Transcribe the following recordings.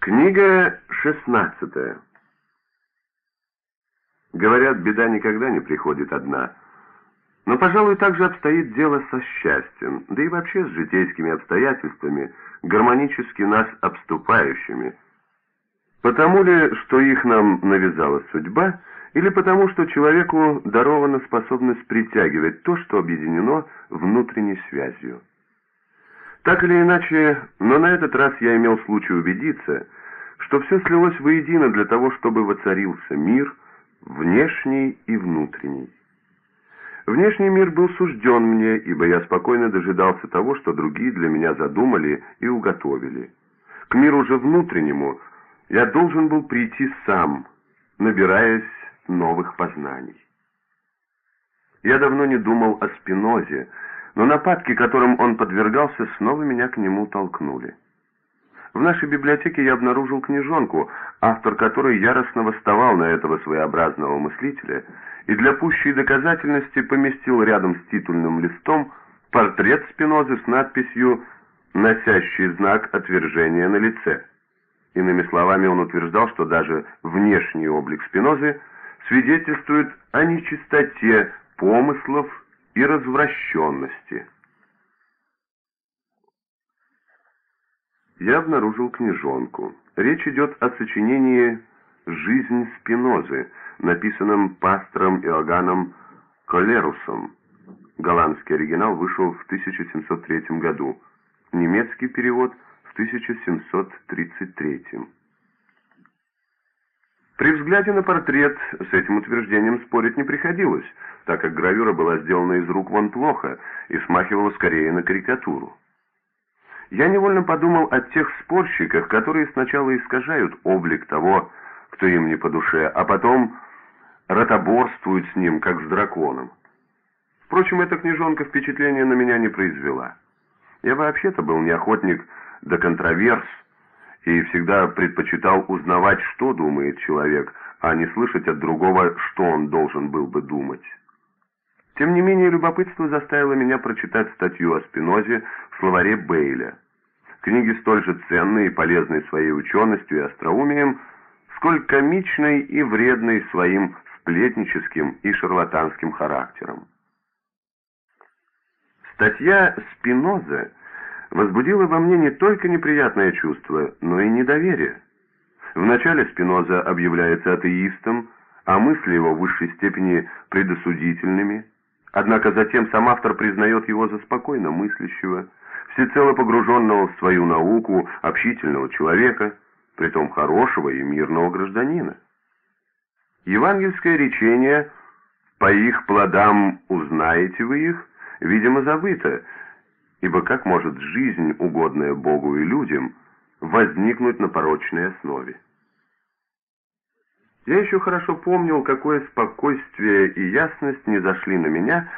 Книга шестнадцатая. Говорят, беда никогда не приходит одна. Но, пожалуй, так же обстоит дело со счастьем, да и вообще с житейскими обстоятельствами, гармонически нас обступающими. Потому ли, что их нам навязала судьба, или потому, что человеку дарована способность притягивать то, что объединено внутренней связью. Так или иначе, но на этот раз я имел случай убедиться, что все слилось воедино для того, чтобы воцарился мир, внешний и внутренний. Внешний мир был сужден мне, ибо я спокойно дожидался того, что другие для меня задумали и уготовили. К миру же внутреннему я должен был прийти сам, набираясь новых познаний. Я давно не думал о Спинозе, но нападки, которым он подвергался, снова меня к нему толкнули. В нашей библиотеке я обнаружил книжонку, автор которой яростно восставал на этого своеобразного мыслителя и для пущей доказательности поместил рядом с титульным листом портрет Спинозы с надписью «носящий знак отвержения на лице». Иными словами, он утверждал, что даже внешний облик Спинозы свидетельствует о нечистоте помыслов и развращенности. Я обнаружил книжонку. Речь идет о сочинении «Жизнь Спинозы», написанном пастором Иоганном Колерусом. Голландский оригинал вышел в 1703 году, немецкий перевод в 1733. При взгляде на портрет с этим утверждением спорить не приходилось, так как гравюра была сделана из рук вон плохо и смахивала скорее на карикатуру. Я невольно подумал о тех спорщиках, которые сначала искажают облик того, кто им не по душе, а потом ротоборствуют с ним, как с драконом. Впрочем, эта книжонка впечатления на меня не произвела. Я вообще-то был не охотник до контроверс, и всегда предпочитал узнавать, что думает человек, а не слышать от другого, что он должен был бы думать. Тем не менее, любопытство заставило меня прочитать статью о Спинозе в словаре Бейля. Книги столь же ценные и полезные своей ученостью и остроумием, сколь комичной и вредной своим сплетническим и шарлатанским характером. Статья Спиноза возбудило во мне не только неприятное чувство, но и недоверие. Вначале Спиноза объявляется атеистом, а мысли его в высшей степени предосудительными, однако затем сам автор признает его за спокойно мыслящего, всецело погруженного в свою науку, общительного человека, притом хорошего и мирного гражданина. Евангельское речение «По их плодам узнаете вы их» видимо забыто, Ибо как может жизнь, угодная Богу и людям, возникнуть на порочной основе? Я еще хорошо помнил, какое спокойствие и ясность не зашли на меня,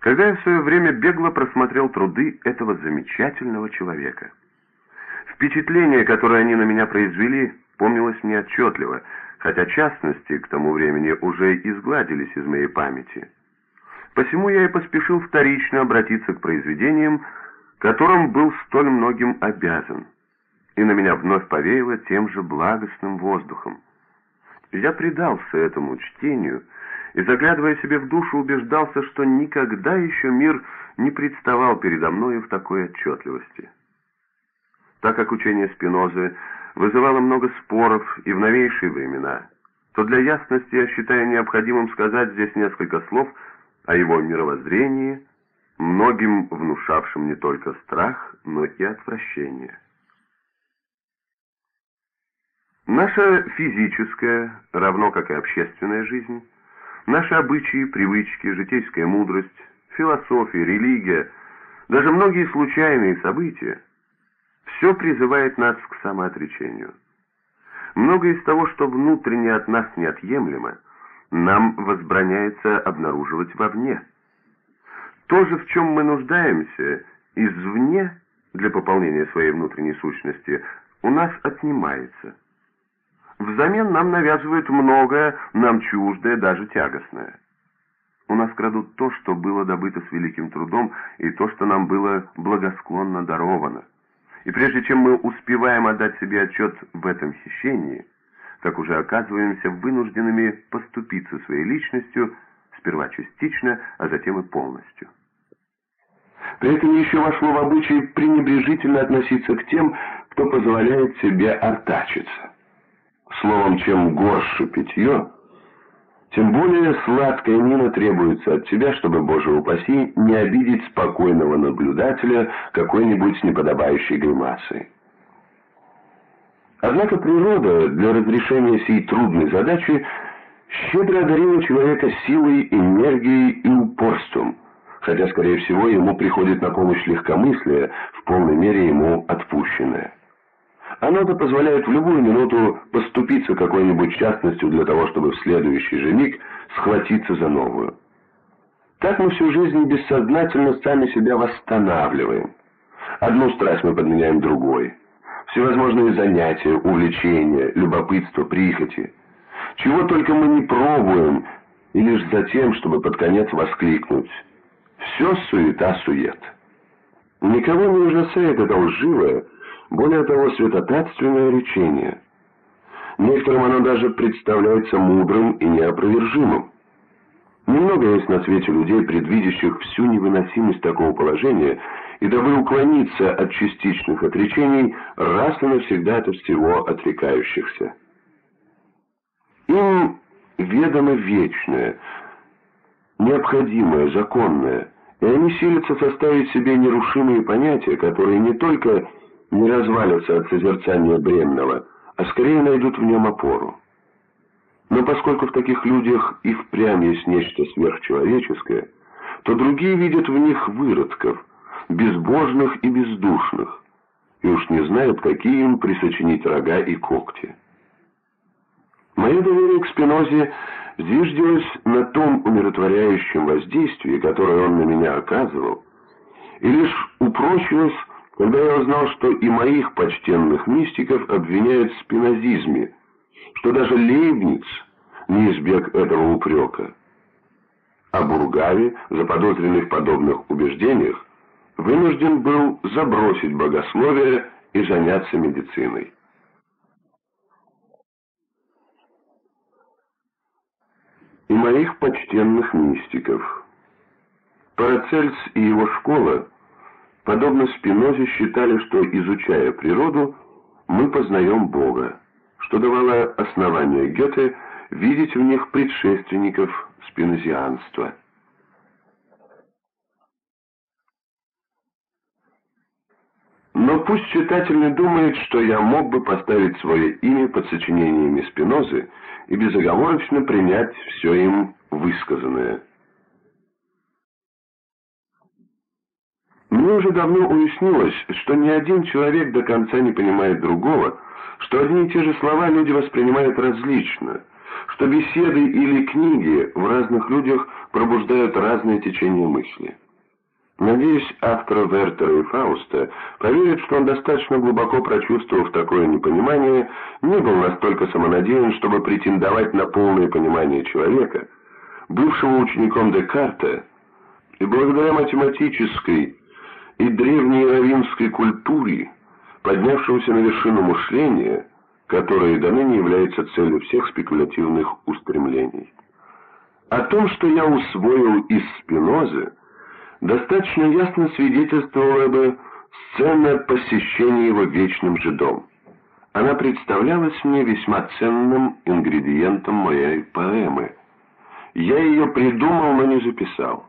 когда я в свое время бегло просмотрел труды этого замечательного человека. Впечатление, которое они на меня произвели, помнилось мне отчетливо, хотя частности к тому времени уже изгладились из моей памяти. Посему я и поспешил вторично обратиться к произведениям, которым был столь многим обязан, и на меня вновь повеяло тем же благостным воздухом. Я предался этому чтению и, заглядывая себе в душу, убеждался, что никогда еще мир не представал передо мною в такой отчетливости. Так как учение Спинозы вызывало много споров и в новейшие времена, то для ясности я считаю необходимым сказать здесь несколько слов о его мировоззрении, многим внушавшим не только страх, но и отвращение. Наша физическая, равно как и общественная жизнь, наши обычаи, привычки, житейская мудрость, философия, религия, даже многие случайные события, все призывает нас к самоотречению. Многое из того, что внутренне от нас неотъемлемо, нам возбраняется обнаруживать вовне – то же, в чем мы нуждаемся, извне, для пополнения своей внутренней сущности, у нас отнимается. Взамен нам навязывают многое, нам чуждое, даже тягостное. У нас крадут то, что было добыто с великим трудом, и то, что нам было благосклонно даровано. И прежде чем мы успеваем отдать себе отчет в этом хищении, так уже оказываемся вынужденными поступиться своей личностью, сперва частично, а затем и полностью. При этом еще вошло в обычай пренебрежительно относиться к тем, кто позволяет себе артачиться. Словом, чем горше питье, тем более сладкая мина требуется от тебя, чтобы, Боже упаси, не обидеть спокойного наблюдателя какой-нибудь неподобающей гримасой. Однако природа для разрешения сей трудной задачи щедро одарила человека силой, энергией и упорством, хотя, скорее всего, ему приходит на помощь легкомыслие, в полной мере ему отпущенное. Оно-то позволяет в любую минуту поступиться какой-нибудь частностью для того, чтобы в следующий же миг схватиться за новую. Так мы всю жизнь бессознательно сами себя восстанавливаем. Одну страсть мы подменяем другой. Всевозможные занятия, увлечения, любопытство, прихоти. Чего только мы не пробуем, и лишь за тем, чтобы под конец воскликнуть. Все суета-сует. Никого не ужасает это лживое, более того, святотатственное речение. Некоторым оно даже представляется мудрым и неопровержимым. Немного есть на свете людей, предвидящих всю невыносимость такого положения, и дабы уклониться от частичных отречений, раз и навсегда от всего отрекающихся. Им ведомо вечное, необходимое, законное, и они силятся составить себе нерушимые понятия, которые не только не развалятся от созерцания бренного, а скорее найдут в нем опору. Но поскольку в таких людях и впрямь есть нечто сверхчеловеческое, то другие видят в них выродков, безбожных и бездушных, и уж не знают, какие им присочинить рога и когти. Мое доверие к Спинозе зиждилось на том умиротворяющем воздействии, которое он на меня оказывал, и лишь упрочилось когда я узнал, что и моих почтенных мистиков обвиняют в спинозизме, что даже Лейбниц не избег этого упрека. А Бургави, заподозренный в подобных убеждениях, вынужден был забросить богословие и заняться медициной. И моих почтенных мистиков. Парацельс и его школа подобно Спинозе, считали, что, изучая природу, мы познаем Бога, что давало основание Гёте видеть в них предшественников спинозианства. Но пусть читатель не думает, что я мог бы поставить свое имя под сочинениями Спинозы и безоговорочно принять все им высказанное. Мне уже давно уяснилось, что ни один человек до конца не понимает другого, что одни и те же слова люди воспринимают различно, что беседы или книги в разных людях пробуждают разные течения мысли. Надеюсь, автор Вертера и Фауста поверит, что он достаточно глубоко прочувствовав такое непонимание, не был настолько самонадеян, чтобы претендовать на полное понимание человека, бывшего учеником Декарта, и благодаря математической и древней равинской культуре, поднявшемуся на вершину мышления, которое до ныне является целью всех спекулятивных устремлений. О том, что я усвоил из Спинозы, достаточно ясно свидетельствовала бы сцена посещения его вечным жидом. Она представлялась мне весьма ценным ингредиентом моей поэмы. Я ее придумал, но не записал.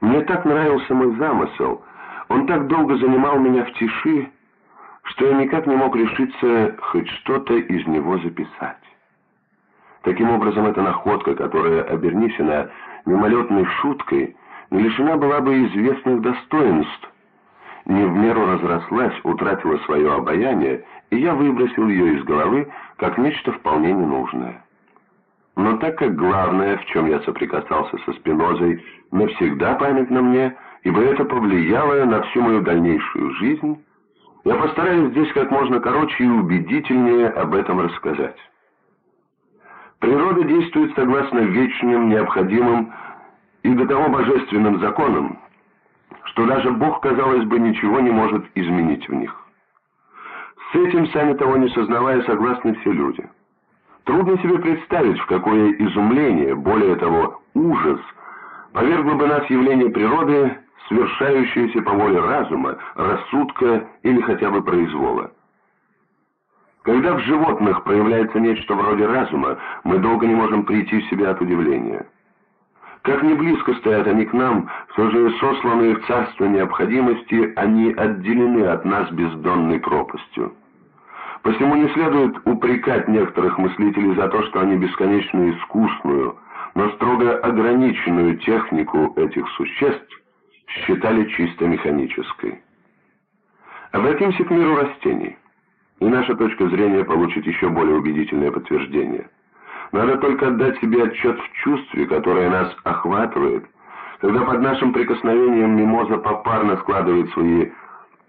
Мне так нравился мой замысел — он так долго занимал меня в тиши, что я никак не мог решиться хоть что-то из него записать. Таким образом, эта находка, которая, обернись она мимолетной шуткой, лишена была бы известных достоинств, не в меру разрослась, утратила свое обаяние, и я выбросил ее из головы, как нечто вполне ненужное. Но так как главное, в чем я соприкасался со Спинозой, навсегда памятно мне, ибо это повлияло на всю мою дальнейшую жизнь, я постараюсь здесь как можно короче и убедительнее об этом рассказать. Природа действует согласно вечным, необходимым и до того божественным законам, что даже Бог, казалось бы, ничего не может изменить в них. С этим, сами того не сознавая, согласны все люди. Трудно себе представить, в какое изумление, более того, ужас, повергло бы нас явление природы, свершающееся по воле разума, рассудка или хотя бы произвола. Когда в животных проявляется нечто вроде разума, мы долго не можем прийти в себя от удивления. Как не близко стоят они к нам, все же сосланные в царство необходимости, они отделены от нас бездонной пропастью. Посему не следует упрекать некоторых мыслителей за то, что они бесконечно искусную, но строго ограниченную технику этих существ считали чисто механической. Обратимся к миру растений, и наша точка зрения получит еще более убедительное подтверждение. Надо только отдать себе отчет в чувстве, которое нас охватывает, когда под нашим прикосновением мимоза попарно складывает свои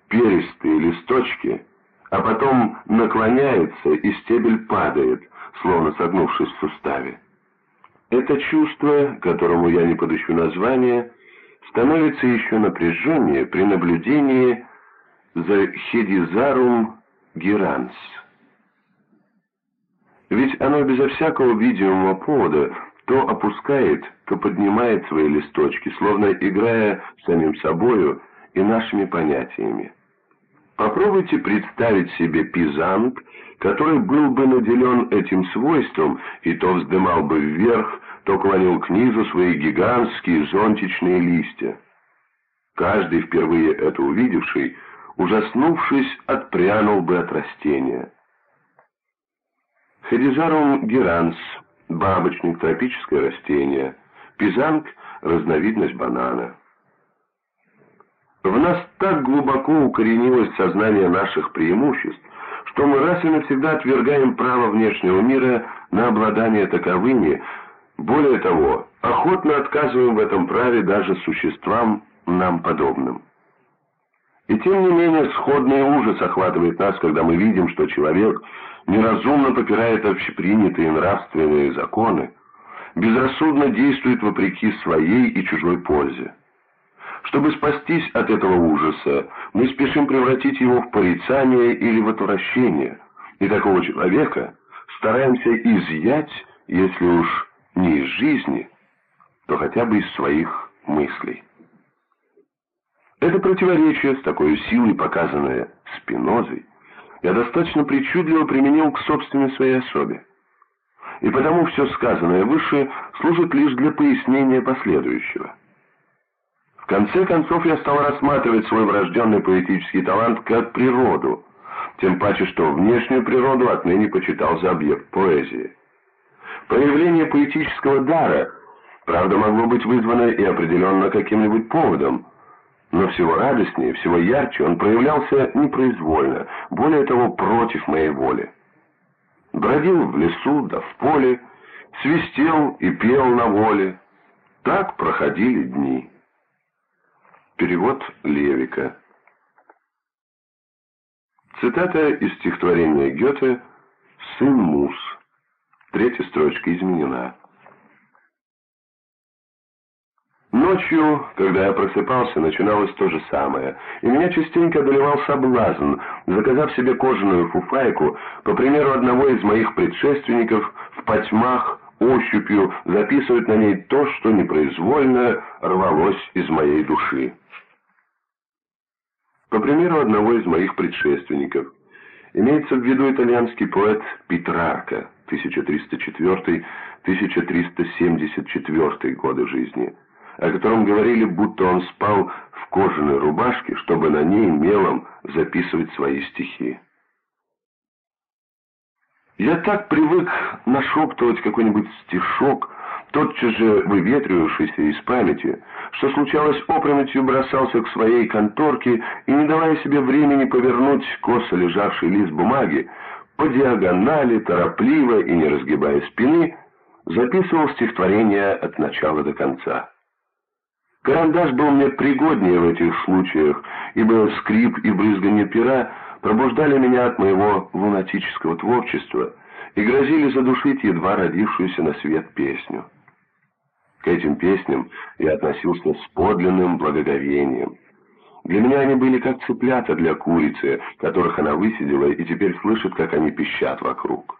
перистые листочки – а потом наклоняется, и стебель падает, словно согнувшись в суставе. Это чувство, которому я не подыщу название, становится еще напряженнее при наблюдении за хедизарум геранс. Ведь оно безо всякого видимого повода то опускает, то поднимает свои листочки, словно играя самим собою и нашими понятиями. Попробуйте представить себе пизант, который был бы наделен этим свойством и то вздымал бы вверх, то клонил к низу свои гигантские зонтичные листья. Каждый, впервые это увидевший, ужаснувшись, отпрянул бы от растения. Хедизарум геранс, бабочник, тропическое растение, пизанг – разновидность банана. В нас так глубоко укоренилось сознание наших преимуществ, что мы раз и навсегда отвергаем право внешнего мира на обладание таковыми, более того, охотно отказываем в этом праве даже существам нам подобным. И тем не менее сходный ужас охватывает нас, когда мы видим, что человек неразумно попирает общепринятые нравственные законы, безрассудно действует вопреки своей и чужой пользе. Чтобы спастись от этого ужаса, мы спешим превратить его в порицание или в отвращение, и такого человека стараемся изъять, если уж не из жизни, то хотя бы из своих мыслей. Это противоречие, с такой силой показанное Спинозой, я достаточно причудливо применил к собственной своей особе. И потому все сказанное выше служит лишь для пояснения последующего. В конце концов я стал рассматривать свой врожденный поэтический талант как природу, тем паче, что внешнюю природу отныне почитал за объект поэзии. Проявление поэтического дара, правда, могло быть вызвано и определенно каким-нибудь поводом, но всего радостнее, всего ярче он проявлялся непроизвольно, более того, против моей воли. Бродил в лесу да в поле, свистел и пел на воле. Так проходили дни. Перевод Левика. Цитата из стихотворения Гёте «Сын Мус». Третья строчка изменена. Ночью, когда я просыпался, начиналось то же самое, и меня частенько одолевал соблазн, заказав себе кожаную фуфайку, по примеру одного из моих предшественников, в потьмах, ощупью записывать на ней то, что непроизвольно рвалось из моей души. По примеру одного из моих предшественников, имеется в виду итальянский поэт Петрарка, 1304-1374 годы жизни, о котором говорили, будто он спал в кожаной рубашке, чтобы на ней мелом записывать свои стихи. Я так привык нашептывать какой-нибудь стишок, тотчас же выветривавшийся из памяти, что случалось опрометью бросался к своей конторке и, не давая себе времени повернуть косо лежавший лист бумаги, по диагонали, торопливо и не разгибая спины, записывал стихотворение от начала до конца. Карандаш был мне пригоднее в этих случаях, ибо скрип и брызганье пера пробуждали меня от моего лунатического творчества и грозили задушить едва родившуюся на свет песню. К этим песням я относился с подлинным благоговением. Для меня они были как цыплята для курицы, которых она высидела и теперь слышит, как они пищат вокруг.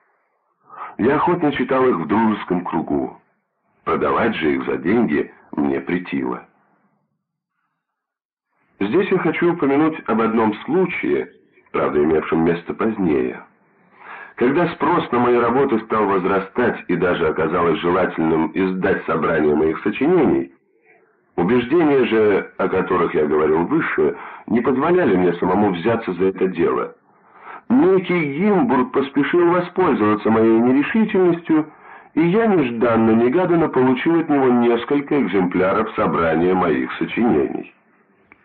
Я охотно читал их в дружеском кругу. Продавать же их за деньги мне притило. Здесь я хочу упомянуть об одном случае, правда, имевшем место позднее. Когда спрос на мои работы стал возрастать и даже оказалось желательным издать собрание моих сочинений, убеждения же, о которых я говорил выше, не позволяли мне самому взяться за это дело. Некий Гимбург поспешил воспользоваться моей нерешительностью, и я нежданно-негаданно получил от него несколько экземпляров собрания моих сочинений.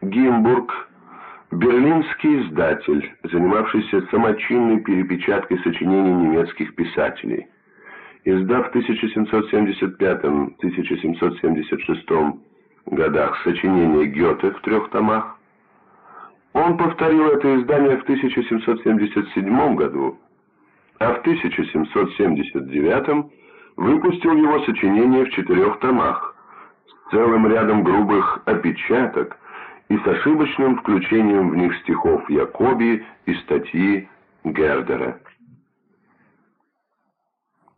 Гимбург – берлинский издатель, занимавшийся самочинной перепечаткой сочинений немецких писателей. Издав в 1775-1776 годах сочинение Гёте в трех томах, он повторил это издание в 1777 году, а в 1779 выпустил его сочинение в четырех томах с целым рядом грубых опечаток, и с ошибочным включением в них стихов Якоби и статьи Гердера.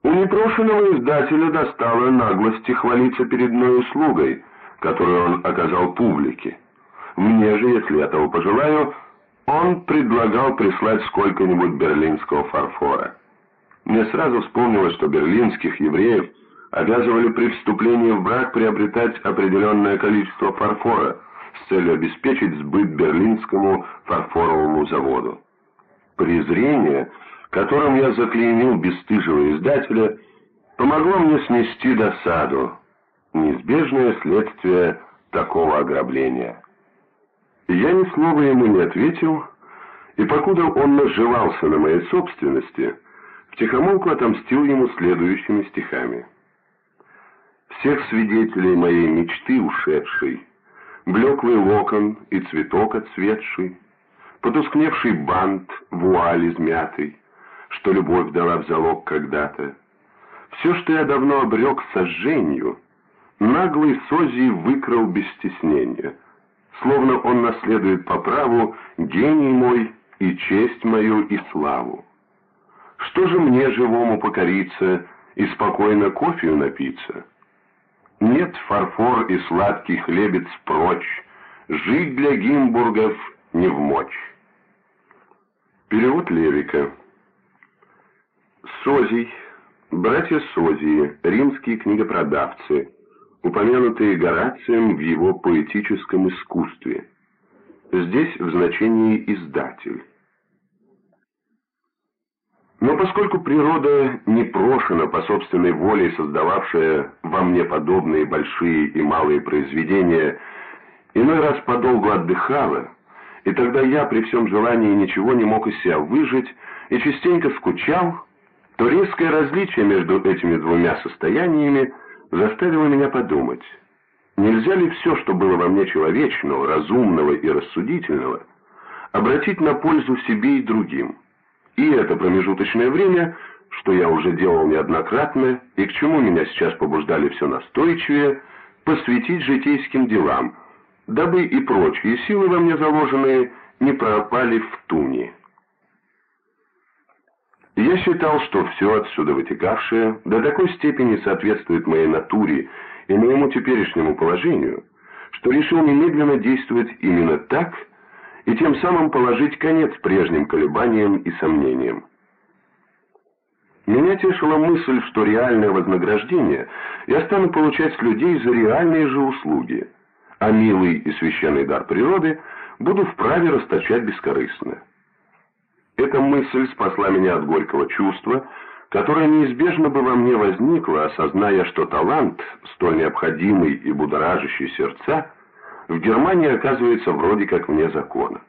У непрошенного издателя достало наглости хвалиться перед мной услугой, которую он оказал публике. Мне же, если я того пожелаю, он предлагал прислать сколько-нибудь берлинского фарфора. Мне сразу вспомнилось, что берлинских евреев обязывали при вступлении в брак приобретать определенное количество фарфора – целью обеспечить сбыт берлинскому фарфоровому заводу. Презрение, которым я заклеймил бесстыжего издателя, помогло мне снести досаду, неизбежное следствие такого ограбления. Я ни слова ему не ответил, и покуда он наживался на моей собственности, втихомолку отомстил ему следующими стихами. «Всех свидетелей моей мечты ушедшей блеклый локон и цветок отцветший, потускневший бант, вуаль измятый, что любовь дала в залог когда-то. Все, что я давно обрек сожжению, наглый Созий выкрал без стеснения, словно он наследует по праву гений мой и честь мою и славу. Что же мне живому покориться и спокойно кофею напиться? Нет, фарфор и сладкий хлебец прочь, Жить для Гимбургов не в мочь. Перевод Левика. Созий, братья Созии, римские книгопродавцы, упомянутые Горацием в его поэтическом искусстве. Здесь в значении «издатель». Но поскольку природа не прошена по собственной воле, создававшая во мне подобные большие и малые произведения, иной раз подолгу отдыхала, и тогда я при всем желании ничего не мог из себя выжить и частенько скучал, то резкое различие между этими двумя состояниями заставило меня подумать, нельзя ли все, что было во мне человечного, разумного и рассудительного, обратить на пользу себе и другим. И это промежуточное время, что я уже делал неоднократно, и к чему меня сейчас побуждали все настойчивее, посвятить житейским делам, дабы и прочие силы во мне заложенные не пропали в туне. Я считал, что все отсюда вытекавшее до такой степени соответствует моей натуре и моему теперешнему положению, что решил немедленно действовать именно так, и тем самым положить конец прежним колебаниям и сомнениям. Меня тешила мысль, что реальное вознаграждение я стану получать с людей за реальные же услуги, а милый и священный дар природы буду вправе расточать бескорыстно. Эта мысль спасла меня от горького чувства, которое неизбежно бы во мне возникло, осозная, что талант, столь необходимый и будоражащий сердца, в Германии оказывается вроде как вне закона.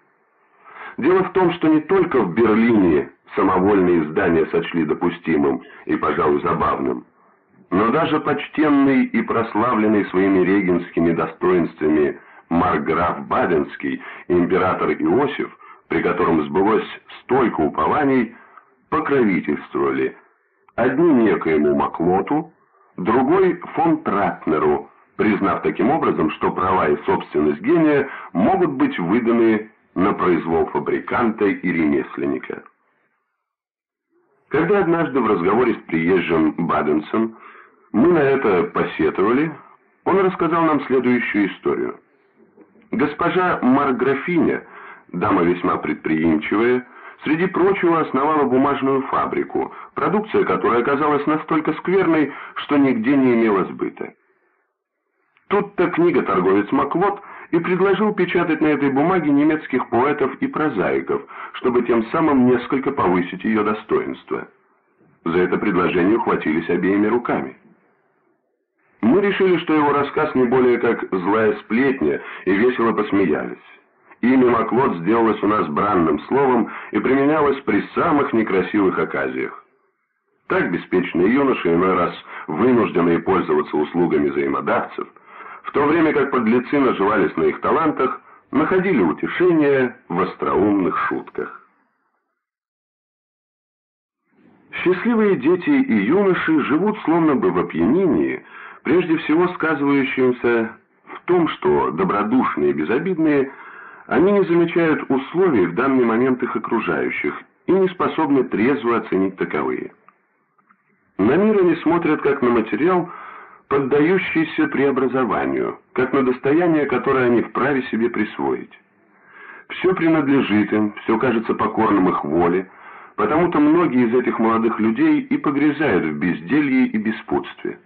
Дело в том, что не только в Берлине самовольные издания сочли допустимым и, пожалуй, забавным, но даже почтенный и прославленный своими регенскими достоинствами марграф Баденский и император Иосиф, при котором сбылось столько упований, покровительствовали одни некоему Маклоту, другой фон Тратнеру, признав таким образом, что права и собственность гения могут быть выданы на произвол фабриканта и ремесленника. Когда однажды в разговоре с приезжим Баденсом мы на это посетовали, он рассказал нам следующую историю. Госпожа Марграфиня, дама весьма предприимчивая, среди прочего основала бумажную фабрику, продукция которой оказалась настолько скверной, что нигде не имела сбыта. Тут-то книга-торговец Маклот и предложил печатать на этой бумаге немецких поэтов и прозаиков, чтобы тем самым несколько повысить ее достоинство. За это предложение ухватились обеими руками. Мы решили, что его рассказ не более как злая сплетня, и весело посмеялись. Имя Маклот сделалось у нас бранным словом и применялось при самых некрасивых оказиях. Так беспечные юноши иной раз вынужденные пользоваться услугами взаимодавцев, в то время как подлецы наживались на их талантах, находили утешение в остроумных шутках. Счастливые дети и юноши живут словно бы в опьянении, прежде всего сказывающимся в том, что добродушные и безобидные – они не замечают условий в данный момент их окружающих и не способны трезво оценить таковые. На мир они смотрят как на материал, поддающийся преобразованию, как на достояние, которое они вправе себе присвоить. Все принадлежит им, все кажется покорным их воле, потому-то многие из этих молодых людей и погрязают в безделье и беспутстве.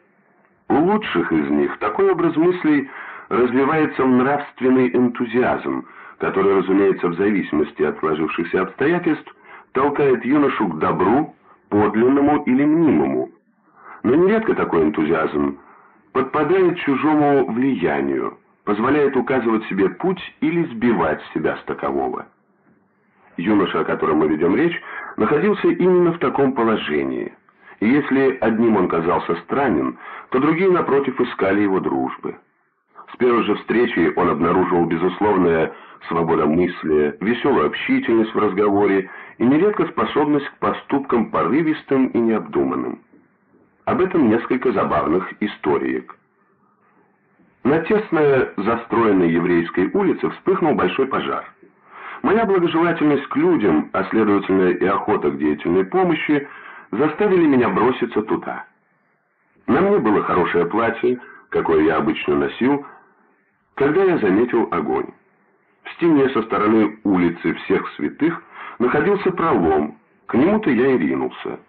У лучших из них такой образ мыслей развивается в нравственный энтузиазм, который, разумеется, в зависимости от сложившихся обстоятельств, толкает юношу к добру, подлинному или мнимому. Но нередко такой энтузиазм подпадает чужому влиянию, позволяет указывать себе путь или сбивать себя с такового. Юноша, о котором мы ведем речь, находился именно в таком положении. И если одним он казался странен, то другие, напротив, искали его дружбы. С первой же встречи он обнаружил безусловное свободомыслие, веселую общительность в разговоре и нередко способность к поступкам порывистым и необдуманным. Об этом несколько забавных историек. На тесной застроенной еврейской улице вспыхнул большой пожар. Моя благожелательность к людям, а следовательно и охота к деятельной помощи, заставили меня броситься туда. На мне было хорошее платье, какое я обычно носил, когда я заметил огонь. В стене со стороны улицы всех святых находился пролом, к нему-то я и ринулся.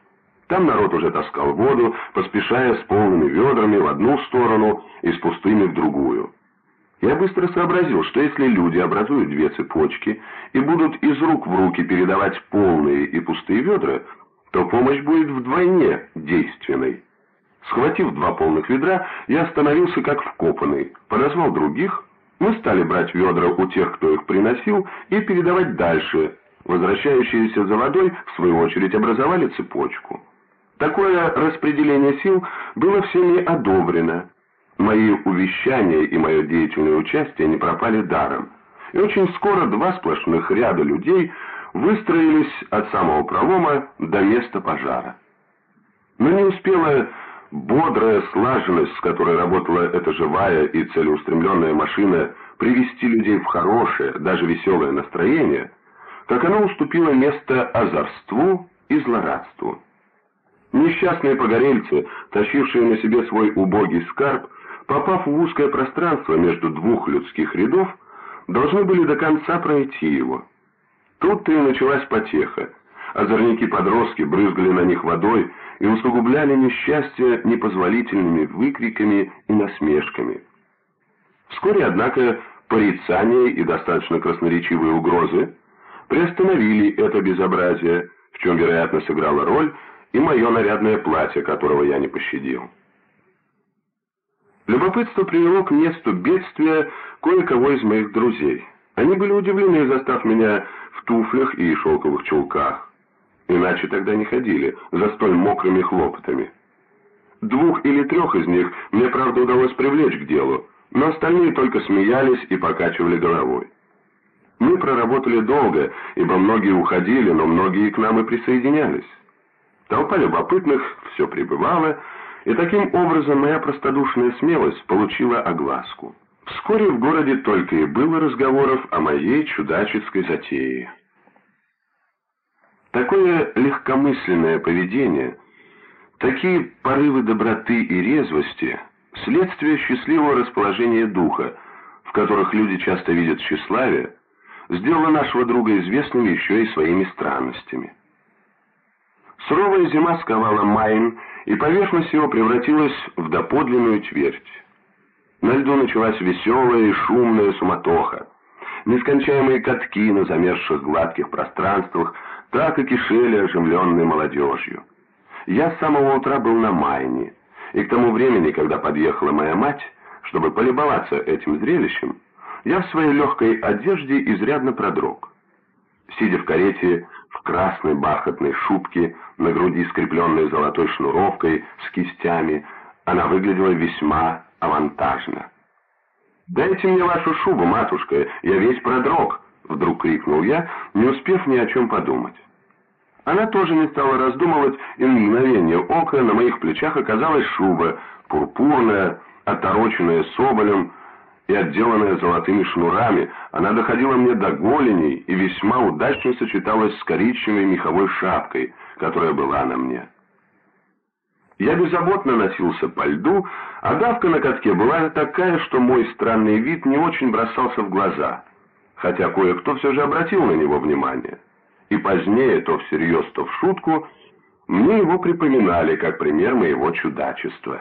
Там народ уже таскал воду, поспешая с полными ведрами в одну сторону и с пустыми в другую. Я быстро сообразил, что если люди образуют две цепочки и будут из рук в руки передавать полные и пустые ведра, то помощь будет вдвойне действенной. Схватив два полных ведра, я остановился как вкопанный, подозвал других, мы стали брать ведра у тех, кто их приносил, и передавать дальше. Возвращающиеся за водой, в свою очередь, образовали цепочку. Такое распределение сил было всеми одобрено. Мои увещания и мое деятельное участие не пропали даром. И очень скоро два сплошных ряда людей выстроились от самого пролома до места пожара. Но не успела Бодрая слаженность, с которой работала эта живая и целеустремленная машина, привести людей в хорошее, даже веселое настроение, как она уступила место озорству и злорадству. Несчастные погорельцы, тащившие на себе свой убогий скарб, попав в узкое пространство между двух людских рядов, должны были до конца пройти его. Тут-то и началась потеха. Озорники-подростки брызгали на них водой и усугубляли несчастье непозволительными выкриками и насмешками. Вскоре, однако, порицания и достаточно красноречивые угрозы приостановили это безобразие, в чем, вероятно, сыграла роль и мое нарядное платье, которого я не пощадил. Любопытство привело к месту бедствия кое-кого из моих друзей. Они были удивлены, застав меня в туфлях и шелковых чулках. Иначе тогда не ходили, за столь мокрыми хлопотами. Двух или трех из них мне, правда, удалось привлечь к делу, но остальные только смеялись и покачивали головой. Мы проработали долго, ибо многие уходили, но многие к нам и присоединялись. Толпа любопытных все пребывала, И таким образом моя простодушная смелость получила огласку. Вскоре в городе только и было разговоров о моей чудаческой затее. Такое легкомысленное поведение, такие порывы доброты и резвости – следствие счастливого расположения духа, в которых люди часто видят тщеславие, сделало нашего друга известным еще и своими странностями. Суровая зима сковала Майн, и поверхность его превратилась в доподлинную твердь. На льду началась веселая и шумная суматоха. Нескончаемые катки на замерзших гладких пространствах так и кишели оживленной молодежью. Я с самого утра был на Майне, и к тому времени, когда подъехала моя мать, чтобы полюбоваться этим зрелищем, я в своей легкой одежде изрядно продрог. Сидя в карете в красной бархатной шубке, на груди скрепленной золотой шнуровкой с кистями, она выглядела весьма авантажно. «Дайте мне вашу шубу, матушка, я весь продрог!» — вдруг крикнул я, не успев ни о чем подумать. Она тоже не стала раздумывать, и на мгновение ока на моих плечах оказалась шуба, пурпурная, отороченная соболем и отделанная золотыми шнурами. Она доходила мне до голеней и весьма удачно сочеталась с коричневой меховой шапкой, которая была на мне. Я беззаботно носился по льду, а давка на катке была такая, что мой странный вид не очень бросался в глаза, хотя кое-кто все же обратил на него внимание. И позднее, то всерьез, то в шутку, мне его припоминали как пример моего чудачества.